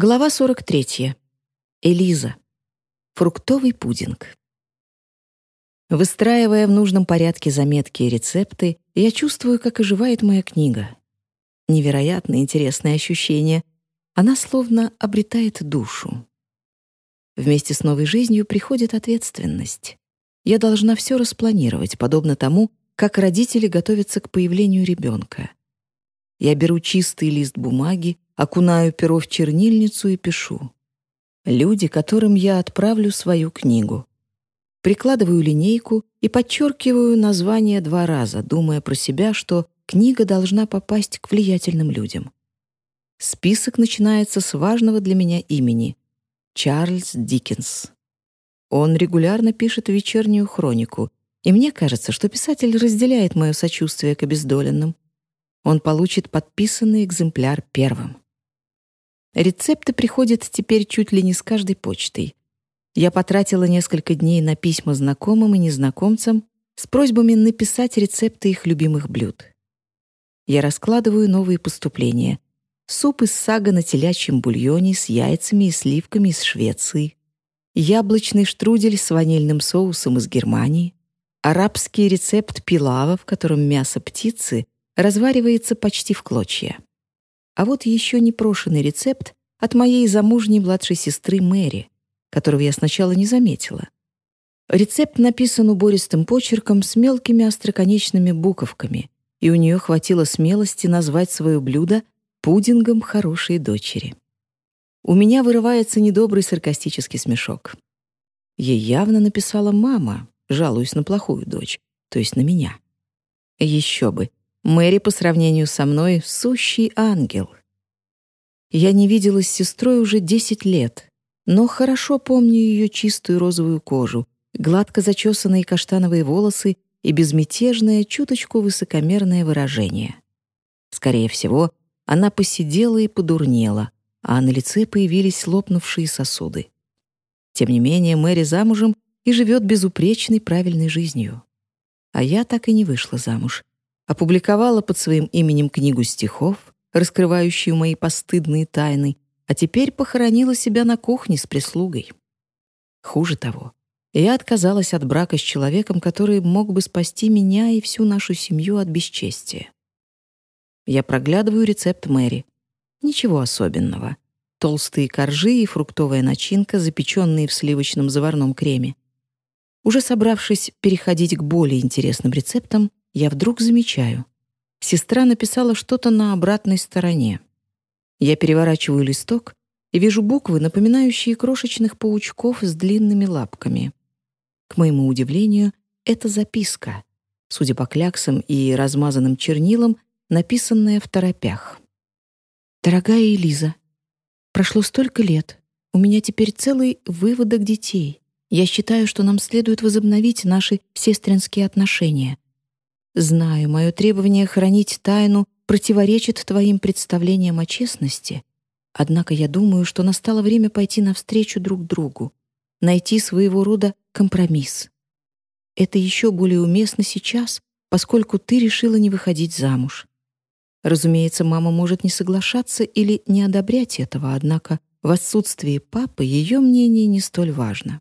Глава 43. Элиза. Фруктовый пудинг. Выстраивая в нужном порядке заметки и рецепты, я чувствую, как оживает моя книга. Невероятно интересное ощущение. Она словно обретает душу. Вместе с новой жизнью приходит ответственность. Я должна все распланировать, подобно тому, как родители готовятся к появлению ребенка. Я беру чистый лист бумаги, окунаю перо в чернильницу и пишу. Люди, которым я отправлю свою книгу. Прикладываю линейку и подчеркиваю название два раза, думая про себя, что книга должна попасть к влиятельным людям. Список начинается с важного для меня имени — Чарльз Диккенс. Он регулярно пишет вечернюю хронику, и мне кажется, что писатель разделяет мое сочувствие к обездоленным. Он получит подписанный экземпляр первым. Рецепты приходят теперь чуть ли не с каждой почтой. Я потратила несколько дней на письма знакомым и незнакомцам с просьбами написать рецепты их любимых блюд. Я раскладываю новые поступления. Суп из сага на телячьем бульоне с яйцами и сливками из Швеции, яблочный штрудель с ванильным соусом из Германии, арабский рецепт пилава, в котором мясо птицы разваривается почти в клочья. А вот еще непрошенный рецепт от моей замужней младшей сестры Мэри, которого я сначала не заметила. Рецепт написан убористым почерком с мелкими остроконечными буковками, и у нее хватило смелости назвать свое блюдо пудингом хорошей дочери. У меня вырывается недобрый саркастический смешок. Ей явно написала мама, жалуясь на плохую дочь, то есть на меня. Еще бы, Мэри по сравнению со мной — сущий ангел. Я не виделась с сестрой уже 10 лет, но хорошо помню ее чистую розовую кожу, гладко зачесанные каштановые волосы и безмятежное, чуточку высокомерное выражение. Скорее всего, она посидела и подурнела, а на лице появились лопнувшие сосуды. Тем не менее, Мэри замужем и живет безупречной правильной жизнью. А я так и не вышла замуж, опубликовала под своим именем книгу стихов, раскрывающую мои постыдные тайны, а теперь похоронила себя на кухне с прислугой. Хуже того, я отказалась от брака с человеком, который мог бы спасти меня и всю нашу семью от бесчестия. Я проглядываю рецепт Мэри. Ничего особенного. Толстые коржи и фруктовая начинка, запеченные в сливочном заварном креме. Уже собравшись переходить к более интересным рецептам, я вдруг замечаю. Сестра написала что-то на обратной стороне. Я переворачиваю листок и вижу буквы, напоминающие крошечных паучков с длинными лапками. К моему удивлению, это записка, судя по кляксам и размазанным чернилам, написанная в торопях. «Дорогая Элиза, прошло столько лет. У меня теперь целый выводок детей. Я считаю, что нам следует возобновить наши сестринские отношения. Знаю, мое требование хранить тайну противоречит твоим представлениям о честности, однако я думаю, что настало время пойти навстречу друг другу, найти своего рода компромисс. Это еще более уместно сейчас, поскольку ты решила не выходить замуж. Разумеется, мама может не соглашаться или не одобрять этого, однако в отсутствии папы ее мнение не столь важно.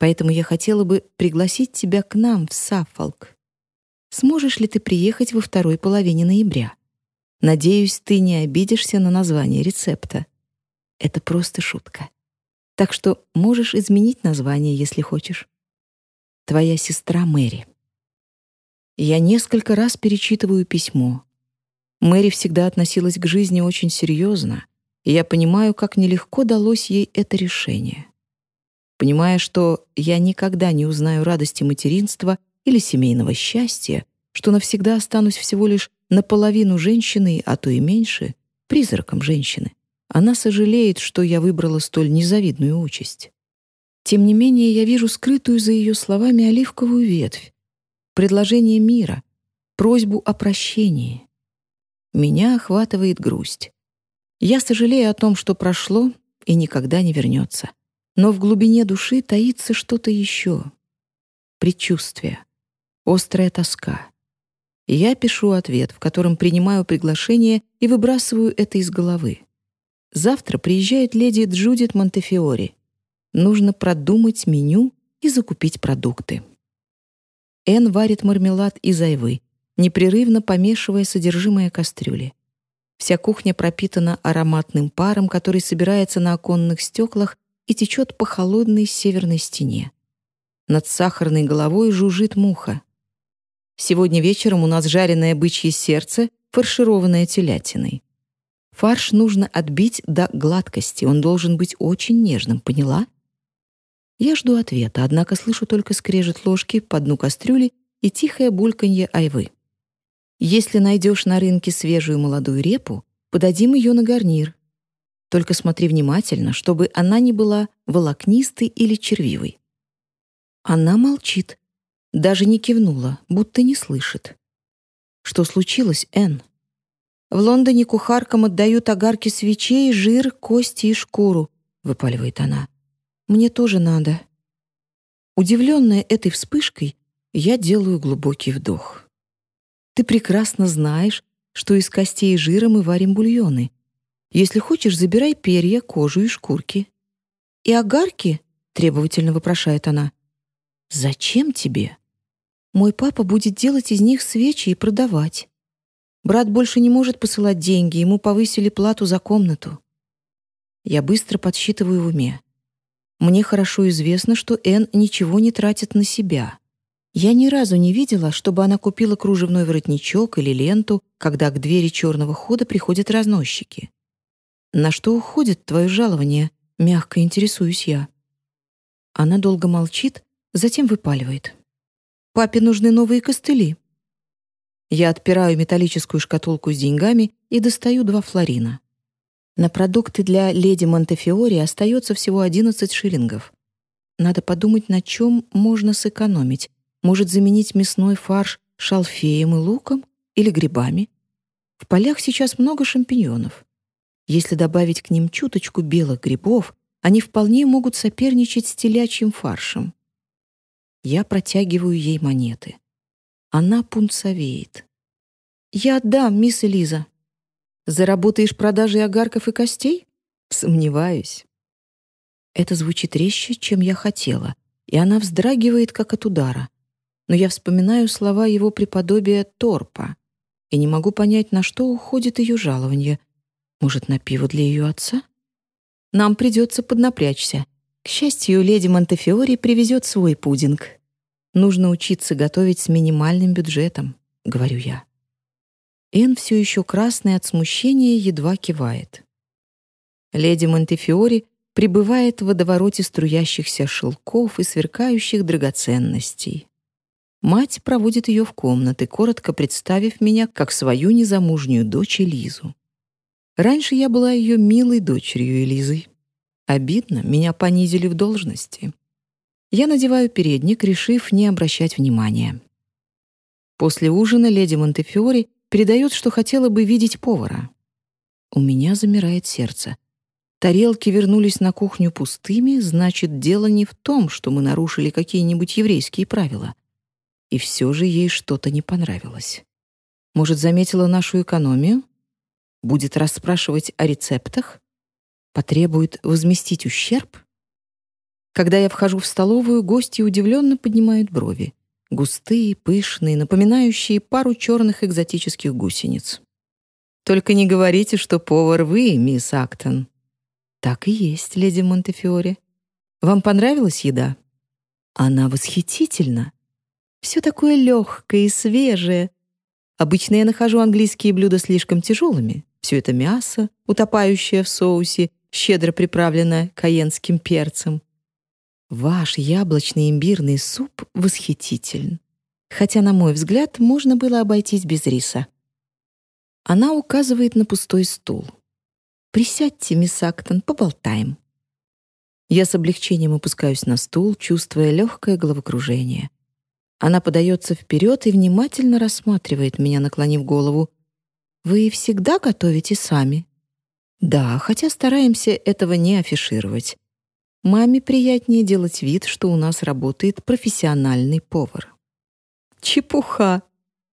Поэтому я хотела бы пригласить тебя к нам в Саффолк сможешь ли ты приехать во второй половине ноября. Надеюсь, ты не обидишься на название рецепта. Это просто шутка. Так что можешь изменить название, если хочешь. Твоя сестра Мэри. Я несколько раз перечитываю письмо. Мэри всегда относилась к жизни очень серьезно, и я понимаю, как нелегко далось ей это решение. Понимая, что я никогда не узнаю радости материнства — или семейного счастья, что навсегда останусь всего лишь наполовину женщиной, а то и меньше, призраком женщины. Она сожалеет, что я выбрала столь незавидную участь. Тем не менее, я вижу скрытую за ее словами оливковую ветвь, предложение мира, просьбу о прощении. Меня охватывает грусть. Я сожалею о том, что прошло и никогда не вернется. Но в глубине души таится что-то еще. Предчувствие острая тоска. Я пишу ответ, в котором принимаю приглашение и выбрасываю это из головы. Завтра приезжает леди Джудит Монтефиори. Нужно продумать меню и закупить продукты. Эн варит мармелад из айвы, непрерывно помешивая содержимое кастрюли. Вся кухня пропитана ароматным паром, который собирается на оконных стеклах и течет по холодной северной стене. Над сахарной головой жужжит муха. Сегодня вечером у нас жареное бычье сердце, фаршированное телятиной. Фарш нужно отбить до гладкости, он должен быть очень нежным, поняла? Я жду ответа, однако слышу только скрежет ложки по дну кастрюли и тихое бульканье айвы. Если найдешь на рынке свежую молодую репу, подадим ее на гарнир. Только смотри внимательно, чтобы она не была волокнистой или червивой. Она молчит, даже не кивнула, будто не слышит. Что случилось, Энн? В Лондоне кухаркам отдают огарки свечей, жир, кости и шкуру, выпаливает она. Мне тоже надо. Удивленная этой вспышкой, я делаю глубокий вдох. Ты прекрасно знаешь, что из костей и жира мы варим бульоны. Если хочешь, забирай перья, кожу и шкурки. И огарки? требовательно вопрошает она. Зачем тебе? Мой папа будет делать из них свечи и продавать. Брат больше не может посылать деньги, ему повысили плату за комнату. Я быстро подсчитываю в уме. Мне хорошо известно, что Эн ничего не тратит на себя. Я ни разу не видела, чтобы она купила кружевной воротничок или ленту, когда к двери черного хода приходят разносчики. На что уходит твое жалование? Мягко интересуюсь я. Она долго молчит, затем выпаливает. Папе нужны новые костыли. Я отпираю металлическую шкатулку с деньгами и достаю два флорина. На продукты для леди Монтефиори остается всего 11 шиллингов. Надо подумать, на чем можно сэкономить. Может, заменить мясной фарш шалфеем и луком или грибами? В полях сейчас много шампиньонов. Если добавить к ним чуточку белых грибов, они вполне могут соперничать с телячьим фаршем. Я протягиваю ей монеты. Она пунцовеет. «Я отдам, мисс Элиза». «Заработаешь продажей огарков и костей?» «Сомневаюсь». Это звучит резче, чем я хотела, и она вздрагивает, как от удара. Но я вспоминаю слова его преподобия Торпа и не могу понять, на что уходит ее жалование. Может, на пиво для ее отца? Нам придется поднапрячься. К счастью, леди Монтефиори привезет свой пудинг. Нужно учиться готовить с минимальным бюджетом, говорю я. Эн все еще красный от смущения едва кивает. Леди Монтефиори пребывает в водовороте струящихся шелков и сверкающих драгоценностей. Мать проводит ее в комнаты, коротко представив меня как свою незамужнюю дочь Элизу. Раньше я была ее милой дочерью Элизой. Обидно, меня понизили в должности. Я надеваю передник, решив не обращать внимания. После ужина леди Монтефиори передает, что хотела бы видеть повара. У меня замирает сердце. Тарелки вернулись на кухню пустыми, значит, дело не в том, что мы нарушили какие-нибудь еврейские правила. И все же ей что-то не понравилось. Может, заметила нашу экономию? Будет расспрашивать о рецептах? Потребует возместить ущерб? Когда я вхожу в столовую, гости удивленно поднимают брови. Густые, пышные, напоминающие пару черных экзотических гусениц. «Только не говорите, что повар вы, мисс Актон». «Так и есть, леди Монтефиоре. Вам понравилась еда?» «Она восхитительна. Все такое легкое и свежее. Обычно я нахожу английские блюда слишком тяжелыми. Все это мясо, утопающее в соусе, щедро приправленное каенским перцем. Ваш яблочный имбирный суп восхитителен. Хотя, на мой взгляд, можно было обойтись без риса. Она указывает на пустой стул. «Присядьте, мисс Актон, поболтаем». Я с облегчением опускаюсь на стул, чувствуя легкое головокружение. Она подается вперед и внимательно рассматривает меня, наклонив голову. «Вы всегда готовите сами?» «Да, хотя стараемся этого не афишировать. Маме приятнее делать вид, что у нас работает профессиональный повар. Чепуха!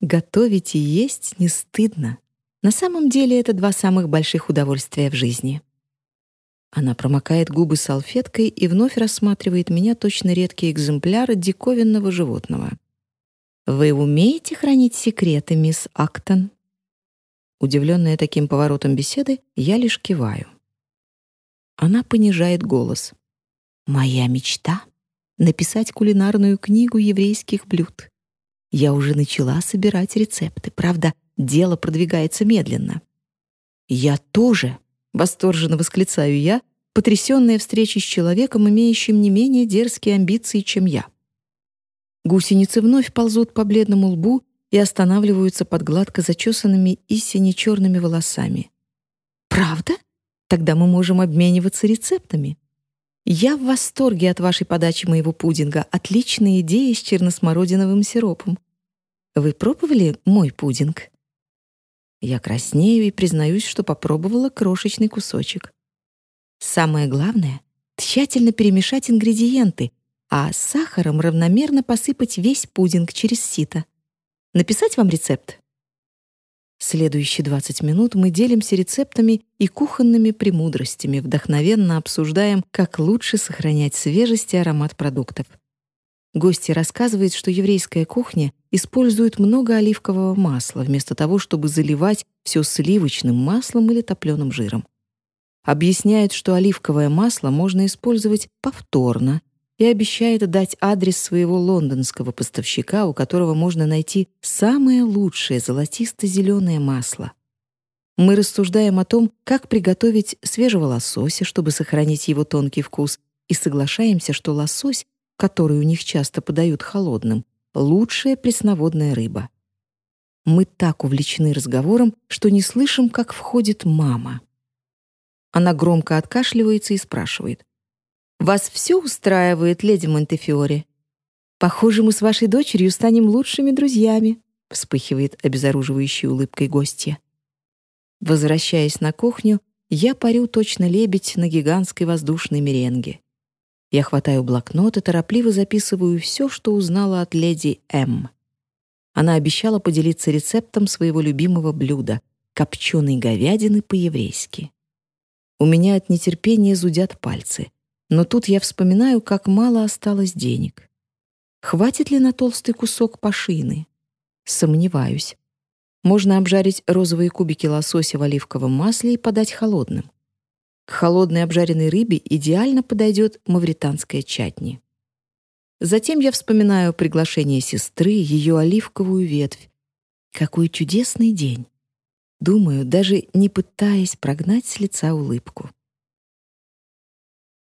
Готовить и есть не стыдно. На самом деле это два самых больших удовольствия в жизни. Она промокает губы салфеткой и вновь рассматривает меня точно редкий экземпляр диковинного животного. «Вы умеете хранить секреты, мисс Актон?» Удивленная таким поворотом беседы, я лишь киваю. Она понижает голос. «Моя мечта — написать кулинарную книгу еврейских блюд. Я уже начала собирать рецепты, правда, дело продвигается медленно». «Я тоже!» — восторженно восклицаю я, потрясённая встречей с человеком, имеющим не менее дерзкие амбиции, чем я. Гусеницы вновь ползут по бледному лбу и останавливаются под гладко зачесанными и сине-черными волосами. «Правда? Тогда мы можем обмениваться рецептами. Я в восторге от вашей подачи моего пудинга. Отличная идея с черносмородиновым сиропом. Вы пробовали мой пудинг?» Я краснею и признаюсь, что попробовала крошечный кусочек. Самое главное — тщательно перемешать ингредиенты, а сахаром равномерно посыпать весь пудинг через сито. Написать вам рецепт? Следующие 20 минут мы делимся рецептами и кухонными премудростями, вдохновенно обсуждаем, как лучше сохранять свежесть и аромат продуктов. Гости рассказывают, что еврейская кухня использует много оливкового масла вместо того, чтобы заливать все сливочным маслом или топленым жиром. Объясняют, что оливковое масло можно использовать повторно и обещает дать адрес своего лондонского поставщика, у которого можно найти самое лучшее золотисто-зеленое масло. Мы рассуждаем о том, как приготовить свежего лосося, чтобы сохранить его тонкий вкус, и соглашаемся, что лосось, который у них часто подают холодным, лучшая пресноводная рыба. Мы так увлечены разговором, что не слышим, как входит мама. Она громко откашливается и спрашивает. Вас все устраивает, леди Монтефиори? Похоже, мы с вашей дочерью станем лучшими друзьями, вспыхивает обезоруживающей улыбкой гостья. Возвращаясь на кухню, я парю точно лебедь на гигантской воздушной меренге. Я хватаю блокнот и торопливо записываю все, что узнала от леди М. Она обещала поделиться рецептом своего любимого блюда — копченой говядины по-еврейски. У меня от нетерпения зудят пальцы — но тут я вспоминаю, как мало осталось денег. Хватит ли на толстый кусок пашины? Сомневаюсь. Можно обжарить розовые кубики лосося в оливковом масле и подать холодным. К холодной обжаренной рыбе идеально подойдет мавританская чатни. Затем я вспоминаю приглашение сестры, ее оливковую ветвь. Какой чудесный день! Думаю, даже не пытаясь прогнать с лица улыбку.